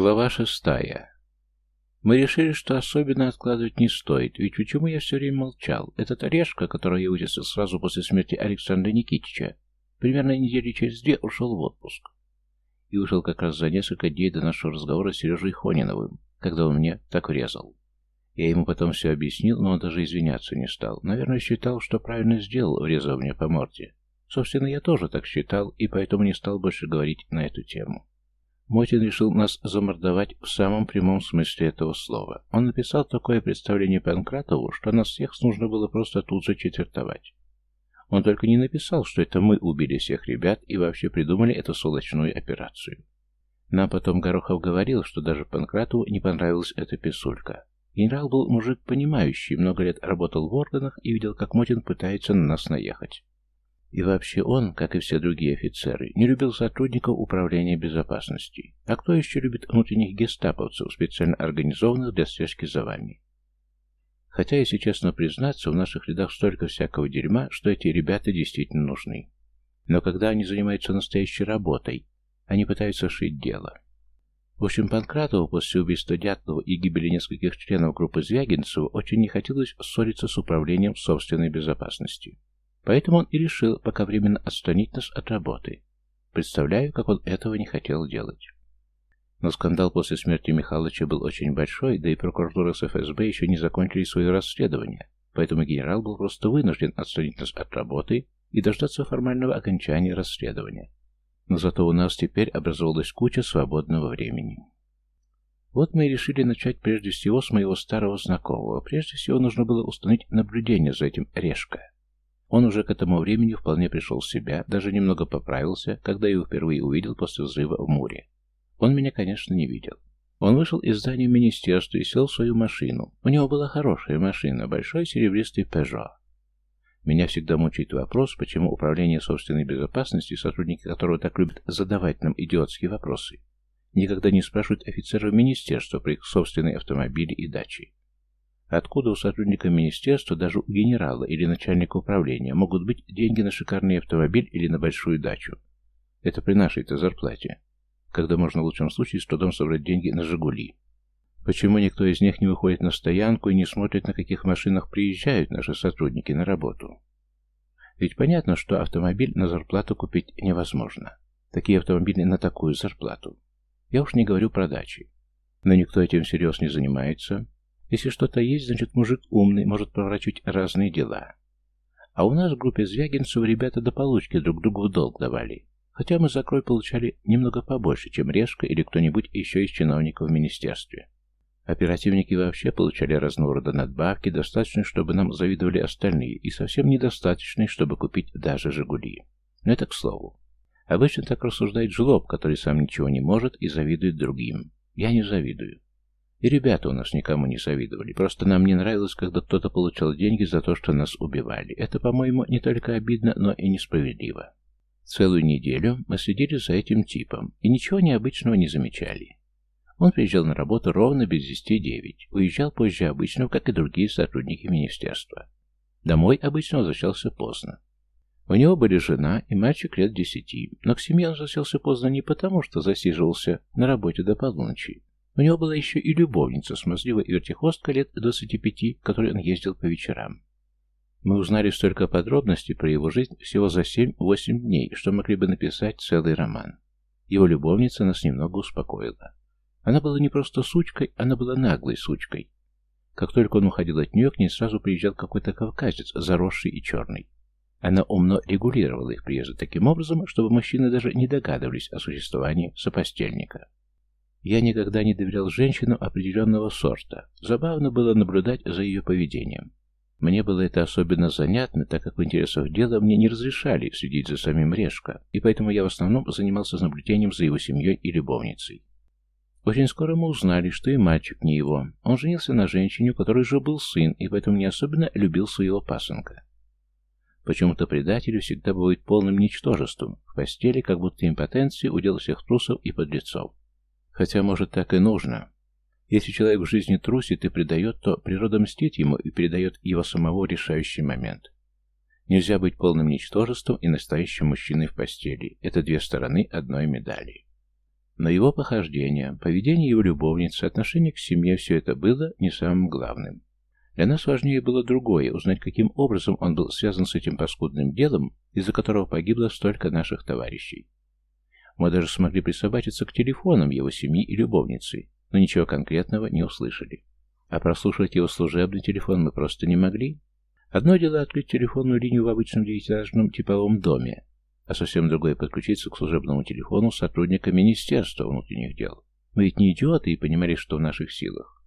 Глава шестая. Мы решили, что особенно откладывать не стоит, ведь почему я все время молчал? Этот Орешка, которого я вычислил сразу после смерти Александра Никитича, примерно недели через две ушел в отпуск. И ушел как раз за несколько дней до нашего разговора с Сережей Хониновым, когда он мне так врезал. Я ему потом все объяснил, но он даже извиняться не стал. Наверное, считал, что правильно сделал, врезав мне по морде. Собственно, я тоже так считал, и поэтому не стал больше говорить на эту тему. Мотин решил нас замордовать в самом прямом смысле этого слова. Он написал такое представление Панкратову, что нас всех нужно было просто тут же четвертовать. Он только не написал, что это мы убили всех ребят и вообще придумали эту сволочную операцию. Нам потом Горохов говорил, что даже Панкратову не понравилась эта писулька. Генерал был мужик понимающий, много лет работал в органах и видел, как Мотин пытается на нас наехать. И вообще он, как и все другие офицеры, не любил сотрудников управления безопасности. А кто еще любит внутренних гестаповцев, специально организованных для слежки за вами? Хотя, если честно признаться, в наших рядах столько всякого дерьма, что эти ребята действительно нужны. Но когда они занимаются настоящей работой, они пытаются шить дело. В общем, Панкратову после убийства Дятлова и гибели нескольких членов группы Звягинцева очень не хотелось ссориться с управлением собственной безопасности. Поэтому он и решил пока временно отстранить нас от работы. Представляю, как он этого не хотел делать. Но скандал после смерти Михалыча был очень большой, да и прокуратура с ФСБ еще не закончили свое расследование, поэтому генерал был просто вынужден отстранить нас от работы и дождаться формального окончания расследования. Но зато у нас теперь образовалась куча свободного времени. Вот мы и решили начать прежде всего с моего старого знакомого. Прежде всего нужно было установить наблюдение за этим Решко. Он уже к этому времени вполне пришел в себя, даже немного поправился, когда его впервые увидел после взрыва в Муре. Он меня, конечно, не видел. Он вышел из здания министерства и сел в свою машину. У него была хорошая машина, большой серебристый Peugeot. Меня всегда мучает вопрос, почему управление собственной безопасности, сотрудники которого так любят задавать нам идиотские вопросы, никогда не спрашивают офицеров министерства про их собственные автомобили и дачи. Откуда у сотрудника министерства, даже у генерала или начальника управления, могут быть деньги на шикарный автомобиль или на большую дачу? Это при нашей-то зарплате. Когда можно в лучшем случае с трудом собрать деньги на «Жигули». Почему никто из них не выходит на стоянку и не смотрит, на каких машинах приезжают наши сотрудники на работу? Ведь понятно, что автомобиль на зарплату купить невозможно. Такие автомобили на такую зарплату. Я уж не говорю про дачи. Но никто этим всерьез не занимается. Если что-то есть, значит мужик умный, может проворачивать разные дела. А у нас в группе Звягинцев ребята до получки друг другу в долг давали. Хотя мы за крой получали немного побольше, чем Решка или кто-нибудь еще из чиновников в министерстве. Оперативники вообще получали разного рода надбавки, достаточно, чтобы нам завидовали остальные, и совсем недостаточные, чтобы купить даже «Жигули». Но это к слову. Обычно так рассуждает жлоб, который сам ничего не может и завидует другим. Я не завидую. И ребята у нас никому не завидовали. Просто нам не нравилось, когда кто-то получал деньги за то, что нас убивали. Это, по-моему, не только обидно, но и несправедливо. Целую неделю мы следили за этим типом и ничего необычного не замечали. Он приезжал на работу ровно без десяти девять, уезжал позже обычного, как и другие сотрудники министерства. Домой обычно возвращался поздно. У него были жена и мальчик лет десяти, но к семье он возвращался поздно не потому, что засиживался на работе до полуночи, у него была еще и любовница, смазливая вертихвостка лет 25, которой он ездил по вечерам. Мы узнали столько подробностей про его жизнь всего за 7-8 дней, что могли бы написать целый роман. Его любовница нас немного успокоила. Она была не просто сучкой, она была наглой сучкой. Как только он уходил от нее, к ней сразу приезжал какой-то кавказец, заросший и черный. Она умно регулировала их приезды таким образом, чтобы мужчины даже не догадывались о существовании сопостельника. Я никогда не доверял женщинам определенного сорта. Забавно было наблюдать за ее поведением. Мне было это особенно занятно, так как в интересах дела мне не разрешали следить за самим Решко, и поэтому я в основном занимался наблюдением за его семьей и любовницей. Очень скоро мы узнали, что и мальчик не его. Он женился на женщине, у которой же был сын, и поэтому не особенно любил своего пасынка. Почему-то предатели всегда бывают полным ничтожеством, в постели как будто импотенции удел всех трусов и подлецов. Хотя, может, так и нужно. Если человек в жизни трусит и предает, то природа мстит ему и передает его самого решающий момент. Нельзя быть полным ничтожеством и настоящим мужчиной в постели. Это две стороны одной медали. Но его похождения, поведение его любовницы, отношение к семье – все это было не самым главным. Для нас важнее было другое – узнать, каким образом он был связан с этим паскудным делом, из-за которого погибло столько наших товарищей. Мы даже смогли присобачиться к телефонам его семьи и любовницы, но ничего конкретного не услышали. А прослушать его служебный телефон мы просто не могли. Одно дело открыть телефонную линию в обычном девятиэтажном типовом доме, а совсем другое подключиться к служебному телефону сотрудника Министерства внутренних дел. Мы ведь не идиоты и понимали, что в наших силах.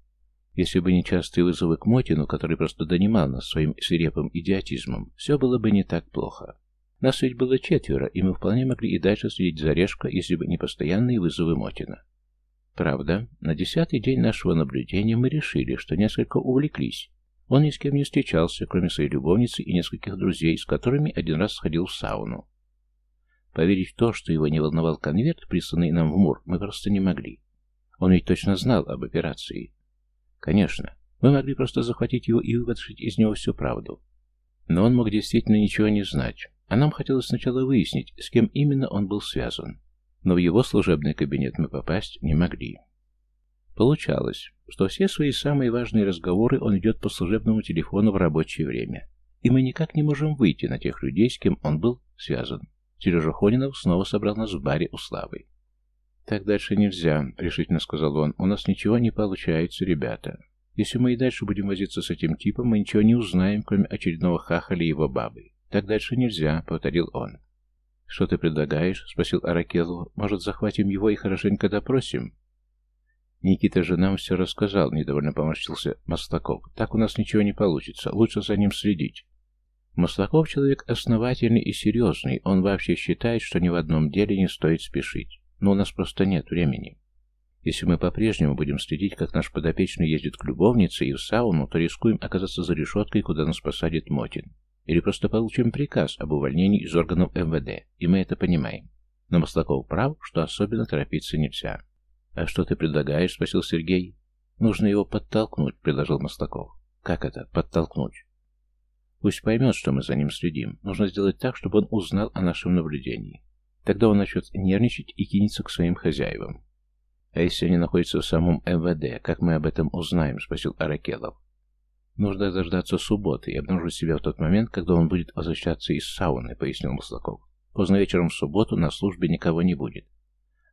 Если бы не частые вызовы к Мотину, который просто донимал нас своим свирепым идиотизмом, все было бы не так плохо. Нас ведь было четверо, и мы вполне могли и дальше следить за Решко, если бы не постоянные вызовы Мотина. Правда, на десятый день нашего наблюдения мы решили, что несколько увлеклись. Он ни с кем не встречался, кроме своей любовницы и нескольких друзей, с которыми один раз сходил в сауну. Поверить в то, что его не волновал конверт, присланный нам в Мур, мы просто не могли. Он ведь точно знал об операции. Конечно, мы могли просто захватить его и вытащить из него всю правду. Но он мог действительно ничего не знать, а нам хотелось сначала выяснить, с кем именно он был связан. Но в его служебный кабинет мы попасть не могли. Получалось, что все свои самые важные разговоры он идет по служебному телефону в рабочее время, и мы никак не можем выйти на тех людей, с кем он был связан. Сережа Хонинов снова собрал нас в баре у Славы. «Так дальше нельзя», — решительно сказал он. «У нас ничего не получается, ребята. Если мы и дальше будем возиться с этим типом, мы ничего не узнаем, кроме очередного хахаля его бабы. Так дальше нельзя», — повторил он. «Что ты предлагаешь?» — спросил Аракелу. «Может, захватим его и хорошенько допросим?» «Никита же нам все рассказал», — недовольно поморщился Маслаков. «Так у нас ничего не получится. Лучше за ним следить». Маслаков человек основательный и серьезный, он вообще считает, что ни в одном деле не стоит спешить. Но у нас просто нет времени. Если мы по-прежнему будем следить, как наш подопечный ездит к любовнице и в сауну, то рискуем оказаться за решеткой, куда нас посадит Мотин. Или просто получим приказ об увольнении из органов МВД, и мы это понимаем. Но Маслаков прав, что особенно торопиться нельзя. «А что ты предлагаешь?» — спросил Сергей. «Нужно его подтолкнуть», — предложил Маслаков. «Как это? Подтолкнуть?» Пусть поймет, что мы за ним следим. Нужно сделать так, чтобы он узнал о нашем наблюдении. Тогда он начнет нервничать и кинется к своим хозяевам. А если они находятся в самом МВД, как мы об этом узнаем? Спросил Аракелов. Нужно дождаться субботы и обнаружить себя в тот момент, когда он будет возвращаться из сауны, пояснил Маслаков. Поздно вечером в субботу на службе никого не будет.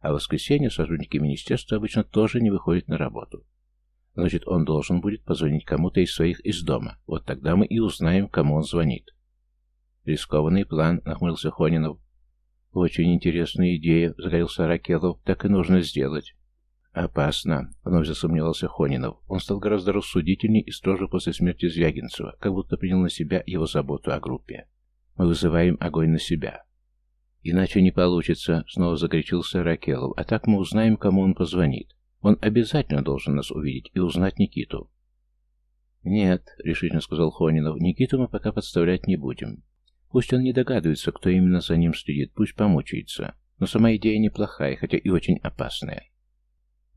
А в воскресенье сотрудники министерства обычно тоже не выходят на работу. Значит, он должен будет позвонить кому-то из своих из дома. Вот тогда мы и узнаем, кому он звонит. Рискованный план, нахмурился Хонинов. Очень интересная идея, загорелся Ракелов. Так и нужно сделать. Опасно, вновь засомневался Хонинов. Он стал гораздо рассудительней и строже после смерти Звягинцева, как будто принял на себя его заботу о группе. Мы вызываем огонь на себя. Иначе не получится, снова загорячился Ракелов. А так мы узнаем, кому он позвонит. Он обязательно должен нас увидеть и узнать Никиту. «Нет», — решительно сказал Хонинов, — «Никиту мы пока подставлять не будем. Пусть он не догадывается, кто именно за ним следит, пусть помучается. Но сама идея неплохая, хотя и очень опасная».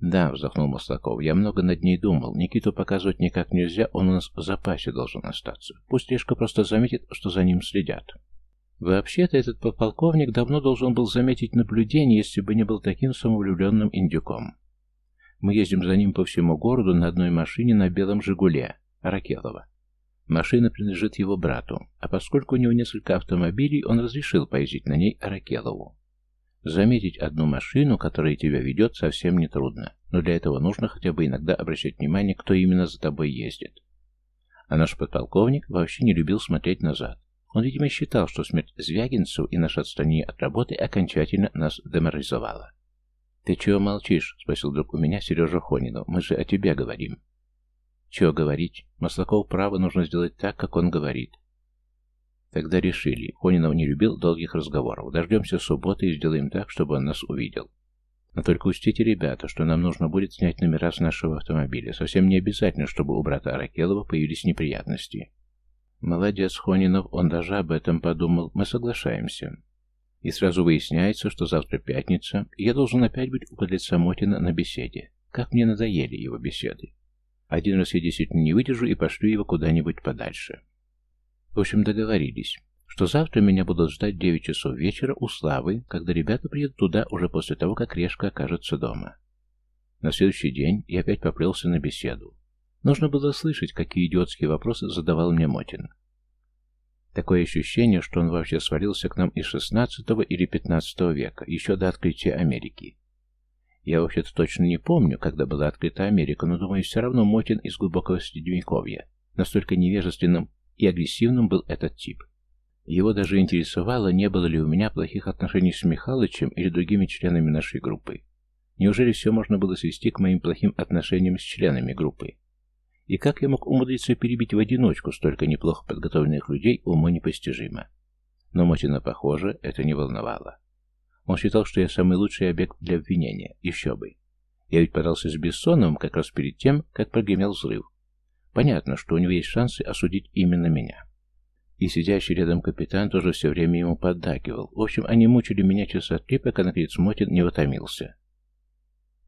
«Да», — вздохнул Маслаков, — «я много над ней думал. Никиту показывать никак нельзя, он у нас в запасе должен остаться. Пусть Лешка просто заметит, что за ним следят». Вообще-то этот подполковник давно должен был заметить наблюдение, если бы не был таким самовлюбленным индюком. Мы ездим за ним по всему городу на одной машине на белом «Жигуле» Ракелова. Машина принадлежит его брату, а поскольку у него несколько автомобилей, он разрешил поездить на ней Аракелову. Заметить одну машину, которая тебя ведет, совсем нетрудно, но для этого нужно хотя бы иногда обращать внимание, кто именно за тобой ездит. А наш подполковник вообще не любил смотреть назад. Он, видимо, считал, что смерть Звягинцев и наше отстранение от работы окончательно нас деморализовало. «Ты чего молчишь?» — спросил друг у меня Сережа Хонинов. «Мы же о тебе говорим». «Чего говорить? Маслаков право нужно сделать так, как он говорит». Тогда решили. Хонинов не любил долгих разговоров. Дождемся субботы и сделаем так, чтобы он нас увидел. Но только учтите, ребята, что нам нужно будет снять номера с нашего автомобиля. Совсем не обязательно, чтобы у брата Аракелова появились неприятности. Молодец, Хонинов, он даже об этом подумал. Мы соглашаемся. И сразу выясняется, что завтра пятница, и я должен опять быть у подлеца Мотина на беседе. Как мне надоели его беседы. Один раз я действительно не выдержу и пошлю его куда-нибудь подальше. В общем, договорились. что завтра меня будут ждать 9 часов вечера у Славы, когда ребята приедут туда уже после того, как Решка окажется дома. На следующий день я опять поплелся на беседу. Нужно было слышать, какие идиотские вопросы задавал мне Мотин. Такое ощущение, что он вообще свалился к нам из шестнадцатого или пятнадцатого века, еще до открытия Америки. Я вообще-то точно не помню, когда была открыта Америка, но думаю, все равно Мотин из глубокого средневековья. Настолько невежественным и агрессивным был этот тип. Его даже интересовало, не было ли у меня плохих отношений с Михалычем или другими членами нашей группы. Неужели все можно было свести к моим плохим отношениям с членами группы? И как я мог умудриться перебить в одиночку столько неплохо подготовленных людей, уму непостижимо. Но Мотина, похоже, это не волновало. Он считал, что я самый лучший объект для обвинения. Еще бы. Я ведь подался с Бессоновым как раз перед тем, как прогремел взрыв. Понятно, что у него есть шансы осудить именно меня. И сидящий рядом капитан тоже все время ему поддакивал. В общем, они мучили меня часа три, пока наконец Мотин не утомился.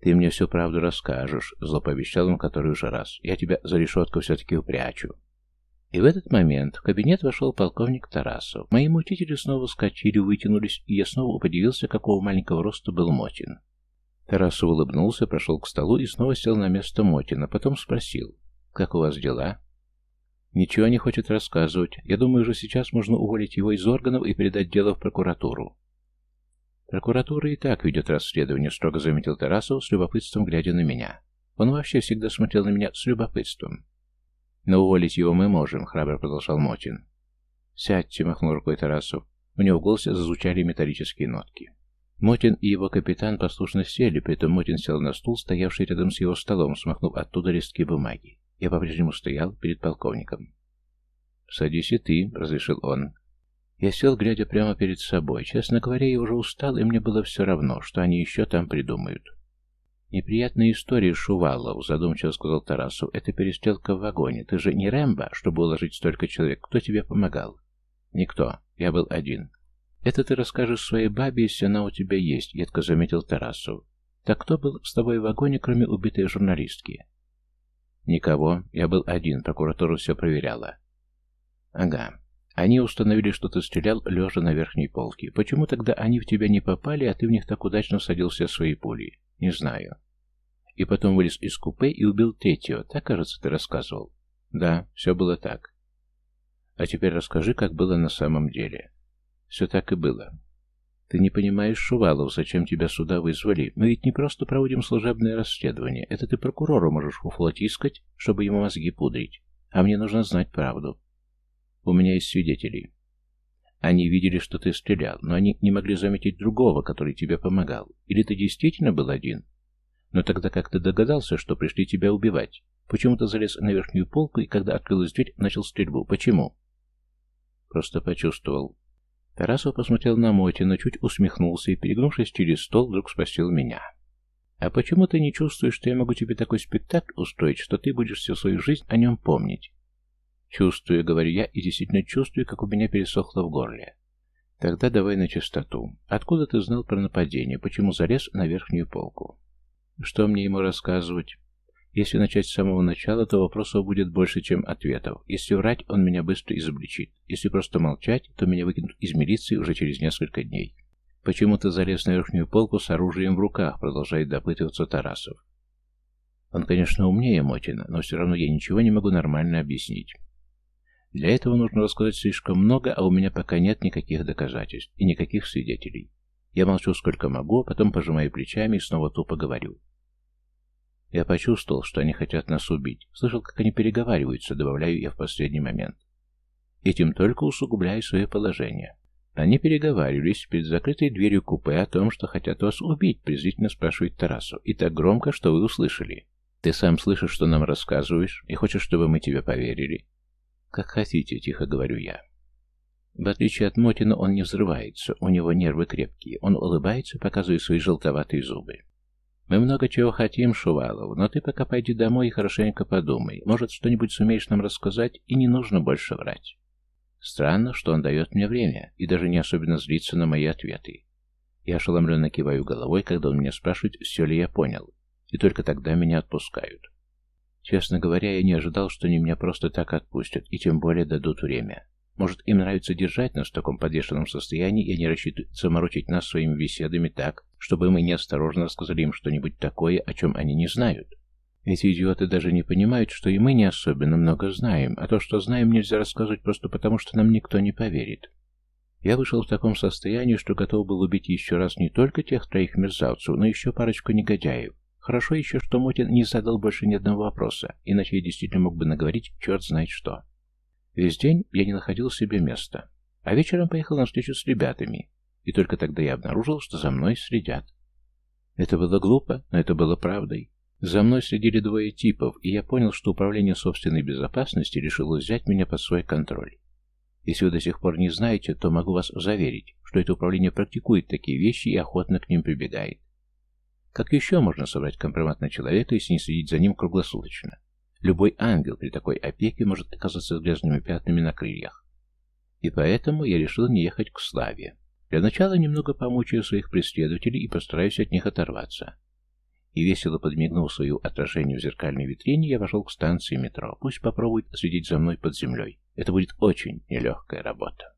«Ты мне всю правду расскажешь», — зло пообещал он который уже раз. «Я тебя за решетку все-таки упрячу». И в этот момент в кабинет вошел полковник Тарасов. Мои мучители снова вскочили, вытянулись, и я снова подивился, какого маленького роста был Мотин. Тарасов улыбнулся, прошел к столу и снова сел на место Мотина, потом спросил, «Как у вас дела?» «Ничего не хочет рассказывать. Я думаю, уже сейчас можно уволить его из органов и передать дело в прокуратуру. Прокуратура и так ведет расследование, строго заметил Тарасов, с любопытством глядя на меня. Он вообще всегда смотрел на меня с любопытством. Но уволить его мы можем, храбро продолжал Мотин. Сядьте, махнул рукой Тарасов. У него в голосе зазвучали металлические нотки. Мотин и его капитан послушно сели, при этом Мотин сел на стул, стоявший рядом с его столом, смахнув оттуда листки бумаги. Я по-прежнему стоял перед полковником. «Садись и ты», — разрешил он. Я сел, глядя прямо перед собой. Честно говоря, я уже устал, и мне было все равно, что они еще там придумают. «Неприятная история, Шувалов», — задумчиво сказал Тарасов. «Это перестрелка в вагоне. Ты же не Рэмбо, чтобы уложить столько человек. Кто тебе помогал?» «Никто. Я был один». «Это ты расскажешь своей бабе, если она у тебя есть», — едко заметил Тарасов. «Так кто был с тобой в вагоне, кроме убитой журналистки?» «Никого. Я был один. Прокуратура все проверяла». «Ага. Они установили, что ты стрелял, лежа на верхней полке. Почему тогда они в тебя не попали, а ты в них так удачно всадил все свои пули? Не знаю. И потом вылез из купе и убил третьего. Так, кажется, ты рассказывал. Да, все было так. А теперь расскажи, как было на самом деле. Все так и было. Ты не понимаешь, Шувалов, зачем тебя сюда вызвали? Мы ведь не просто проводим служебное расследование. Это ты прокурору можешь фуфлотискать, чтобы ему мозги пудрить. А мне нужно знать правду. У меня есть свидетели. Они видели, что ты стрелял, но они не могли заметить другого, который тебе помогал. Или ты действительно был один? Но тогда как ты догадался, что пришли тебя убивать? Почему ты залез на верхнюю полку и, когда открылась дверь, начал стрельбу? Почему? Просто почувствовал. Тарасов посмотрел на Мотина, чуть усмехнулся и, перегнувшись через стол, вдруг спросил меня. «А почему ты не чувствуешь, что я могу тебе такой спектакль устроить, что ты будешь всю свою жизнь о нем помнить? Чувствую, говорю я, и действительно чувствую, как у меня пересохло в горле. Тогда давай на чистоту. Откуда ты знал про нападение? Почему залез на верхнюю полку? Что мне ему рассказывать? Если начать с самого начала, то вопросов будет больше, чем ответов. Если врать, он меня быстро изобличит. Если просто молчать, то меня выкинут из милиции уже через несколько дней. Почему ты залез на верхнюю полку с оружием в руках, продолжает допытываться Тарасов. Он, конечно, умнее Мотина, но все равно я ничего не могу нормально объяснить. Для этого нужно рассказать слишком много, а у меня пока нет никаких доказательств и никаких свидетелей. Я молчу сколько могу, а потом пожимаю плечами и снова тупо говорю. Я почувствовал, что они хотят нас убить. Слышал, как они переговариваются, добавляю я в последний момент. Этим только усугубляю свое положение. Они переговаривались перед закрытой дверью купе о том, что хотят вас убить, презрительно спрашивает Тарасу. И так громко, что вы услышали. Ты сам слышишь, что нам рассказываешь, и хочешь, чтобы мы тебе поверили. «Как хотите», — тихо говорю я. В отличие от Мотина, он не взрывается, у него нервы крепкие. Он улыбается, показывая свои желтоватые зубы. «Мы много чего хотим, Шувалов, но ты пока пойди домой и хорошенько подумай. Может, что-нибудь сумеешь нам рассказать, и не нужно больше врать». Странно, что он дает мне время, и даже не особенно злится на мои ответы. Я ошеломленно киваю головой, когда он меня спрашивает, все ли я понял, и только тогда меня отпускают. Честно говоря, я не ожидал, что они меня просто так отпустят, и тем более дадут время. Может, им нравится держать нас в таком подвешенном состоянии, и они рассчитывают заморочить нас своими беседами так, чтобы мы неосторожно рассказали им что-нибудь такое, о чем они не знают. Эти идиоты даже не понимают, что и мы не особенно много знаем, а то, что знаем, нельзя рассказывать просто потому, что нам никто не поверит. Я вышел в таком состоянии, что готов был убить еще раз не только тех троих мерзавцев, но еще парочку негодяев. Хорошо еще, что Мотин не задал больше ни одного вопроса, иначе я действительно мог бы наговорить черт знает что. Весь день я не находил себе места, а вечером поехал на встречу с ребятами, и только тогда я обнаружил, что за мной следят. Это было глупо, но это было правдой. За мной следили двое типов, и я понял, что управление собственной безопасности решило взять меня под свой контроль. Если вы до сих пор не знаете, то могу вас заверить, что это управление практикует такие вещи и охотно к ним прибегает. Как еще можно собрать компромат на человека, если не следить за ним круглосуточно? Любой ангел при такой опеке может оказаться с грязными пятнами на крыльях. И поэтому я решил не ехать к Славе. Для начала немного помучаю своих преследователей и постараюсь от них оторваться. И весело подмигнув свою отражению в зеркальной витрине, я вошел к станции метро. Пусть попробует следить за мной под землей. Это будет очень нелегкая работа.